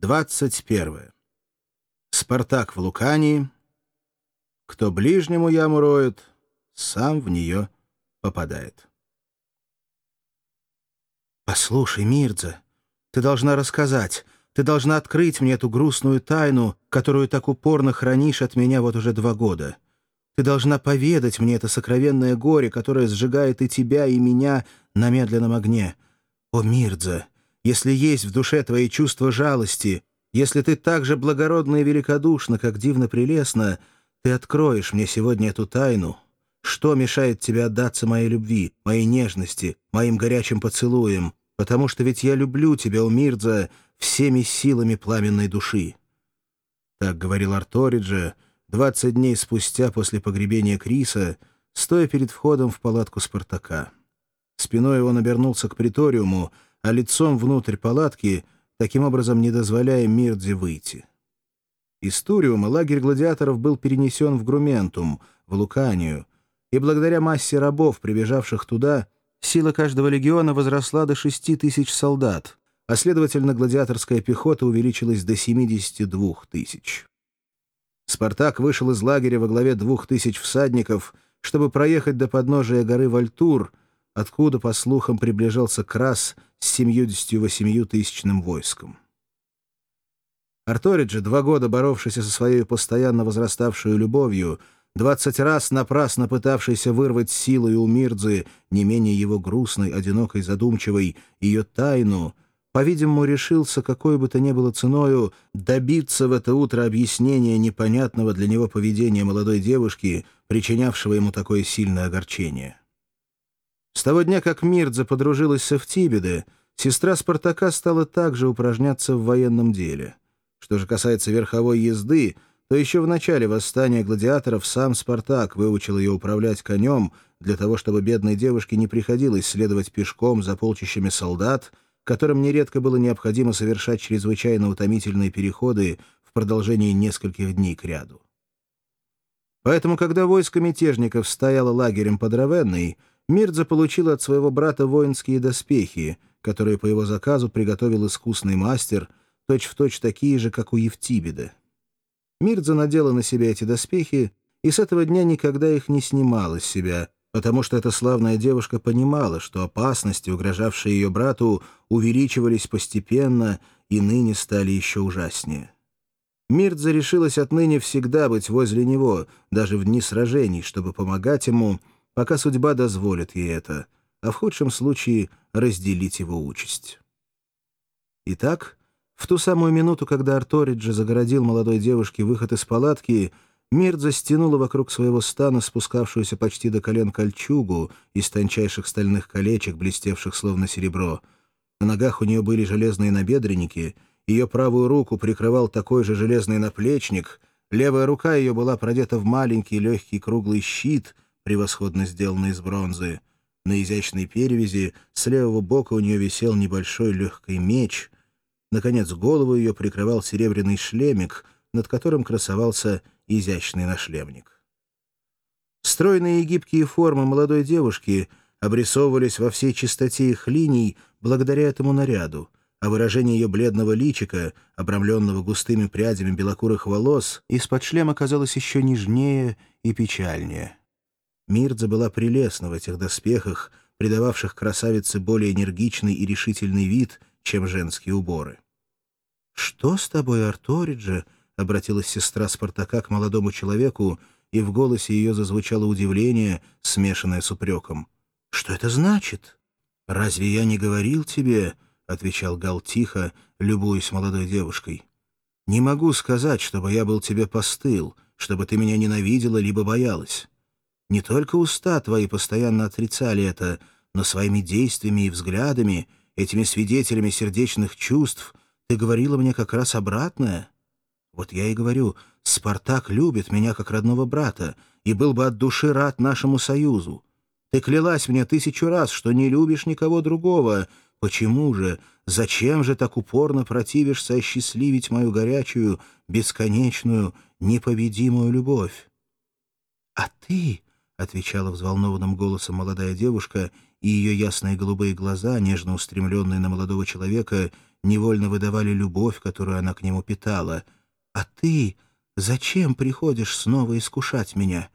21. Спартак в Лукании. Кто ближнему яму роет, сам в нее попадает. «Послушай, Мирдза, ты должна рассказать, ты должна открыть мне эту грустную тайну, которую так упорно хранишь от меня вот уже два года. Ты должна поведать мне это сокровенное горе, которое сжигает и тебя, и меня на медленном огне. О, Мирдза, если есть в душе твои чувства жалости, если ты так же благородна и великодушна, как дивно прелестна, ты откроешь мне сегодня эту тайну. Что мешает тебе отдаться моей любви, моей нежности, моим горячим поцелуям? Потому что ведь я люблю тебя, Умирдза, всеми силами пламенной души». Так говорил Арториджа, двадцать дней спустя после погребения Криса, стоя перед входом в палатку Спартака. Спиной он обернулся к приториуму, а лицом внутрь палатки, таким образом не дозволяя Мирдзе выйти. Из Туриума лагерь гладиаторов был перенесен в Грументум, в Луканию, и благодаря массе рабов, прибежавших туда, сила каждого легиона возросла до 6 тысяч солдат, а следовательно гладиаторская пехота увеличилась до 72 тысяч. Спартак вышел из лагеря во главе двух тысяч всадников, чтобы проехать до подножия горы Вальтур, откуда, по слухам, приближался Крас с 78-тысячным войском. Арториджи, два года боровшийся со своей постоянно возраставшей любовью, двадцать раз напрасно пытавшийся вырвать силой у Мирдзы, не менее его грустной, одинокой, задумчивой, ее тайну, по-видимому, решился, какой бы то ни было ценою, добиться в это утро объяснения непонятного для него поведения молодой девушки, причинявшего ему такое сильное огорчение. С того дня, как Мирдза подружилась с Эфтибеде, сестра Спартака стала также упражняться в военном деле. Что же касается верховой езды, то еще в начале восстания гладиаторов сам Спартак выучил ее управлять конем для того, чтобы бедной девушке не приходилось следовать пешком за полчищами солдат, которым нередко было необходимо совершать чрезвычайно утомительные переходы в продолжении нескольких дней кряду. Поэтому, когда войско мятежников стояло лагерем под Равенной, Мирдза получил от своего брата воинские доспехи, которые по его заказу приготовил искусный мастер, точь-в-точь точь такие же, как у Евтибеда. Мирдза надела на себя эти доспехи и с этого дня никогда их не снимала с себя, потому что эта славная девушка понимала, что опасности, угрожавшие ее брату, увеличивались постепенно и ныне стали еще ужаснее. Мирдза решилась отныне всегда быть возле него, даже в дни сражений, чтобы помогать ему — пока судьба дозволит ей это, а в худшем случае разделить его участь. Итак, в ту самую минуту, когда Арториджи загородил молодой девушке выход из палатки, Мирдза стянула вокруг своего стана спускавшуюся почти до колен кольчугу из тончайших стальных колечек, блестевших словно серебро. На ногах у нее были железные набедренники, ее правую руку прикрывал такой же железный наплечник, левая рука ее была продета в маленький легкий круглый щит — превосходно сделанный из бронзы. На изящной перевязи с левого бока у нее висел небольшой легкий меч. Наконец, голову ее прикрывал серебряный шлемик, над которым красовался изящный нашлемник. Стройные и гибкие формы молодой девушки обрисовывались во всей чистоте их линий благодаря этому наряду, а выражение ее бледного личика, обрамленного густыми прядями белокурых волос, из-под шлема казалось еще нежнее и печальнее. Мирдза была прелестна в этих доспехах, придававших красавице более энергичный и решительный вид, чем женские уборы. «Что с тобой, Арториджа?» — обратилась сестра Спартака к молодому человеку, и в голосе ее зазвучало удивление, смешанное с упреком. «Что это значит?» «Разве я не говорил тебе?» — отвечал Гал тихо, любуясь молодой девушкой. «Не могу сказать, чтобы я был тебе постыл, чтобы ты меня ненавидела либо боялась. Не только уста твои постоянно отрицали это, но своими действиями и взглядами, этими свидетелями сердечных чувств, ты говорила мне как раз обратное. Вот я и говорю, Спартак любит меня как родного брата и был бы от души рад нашему союзу. Ты клялась мне тысячу раз, что не любишь никого другого. Почему же, зачем же так упорно противишься осчастливить мою горячую, бесконечную, непобедимую любовь? А ты отвечала взволнованным голосом молодая девушка, и ее ясные голубые глаза, нежно устремленные на молодого человека, невольно выдавали любовь, которую она к нему питала. «А ты зачем приходишь снова искушать меня?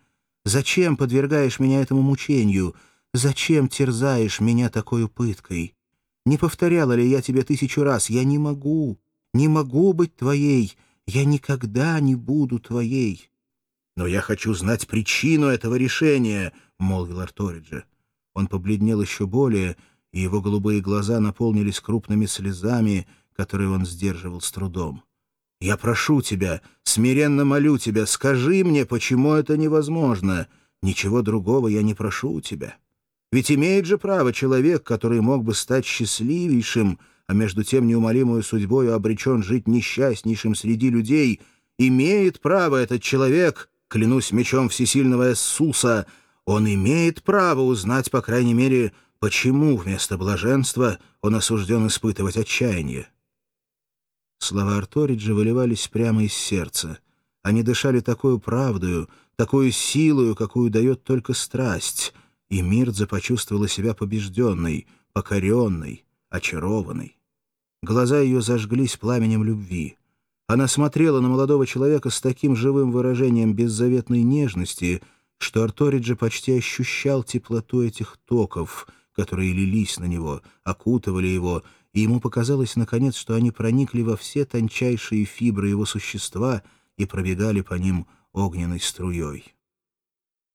Зачем подвергаешь меня этому мучению? Зачем терзаешь меня такой пыткой? Не повторяла ли я тебе тысячу раз? Я не могу, не могу быть твоей, я никогда не буду твоей». «Но я хочу знать причину этого решения», — молвил Арториджи. Он побледнел еще более, и его голубые глаза наполнились крупными слезами, которые он сдерживал с трудом. «Я прошу тебя, смиренно молю тебя, скажи мне, почему это невозможно. Ничего другого я не прошу у тебя. Ведь имеет же право человек, который мог бы стать счастливейшим, а между тем неумолимую судьбою обречен жить несчастнейшим среди людей, имеет право этот человек, клянусь мечом всесильного Иисуса, он имеет право узнать, по крайней мере, почему вместо блаженства он осужден испытывать отчаяние. Слова Арториджа выливались прямо из сердца. Они дышали такую правдою, такую силою, какую дает только страсть, и Мирдза почувствовала себя побежденной, покоренной, очарованной. Глаза ее зажглись пламенем любви. Она смотрела на молодого человека с таким живым выражением беззаветной нежности, что Арториджи почти ощущал теплоту этих токов, которые лились на него, окутывали его, и ему показалось, наконец, что они проникли во все тончайшие фибры его существа и пробегали по ним огненной струей.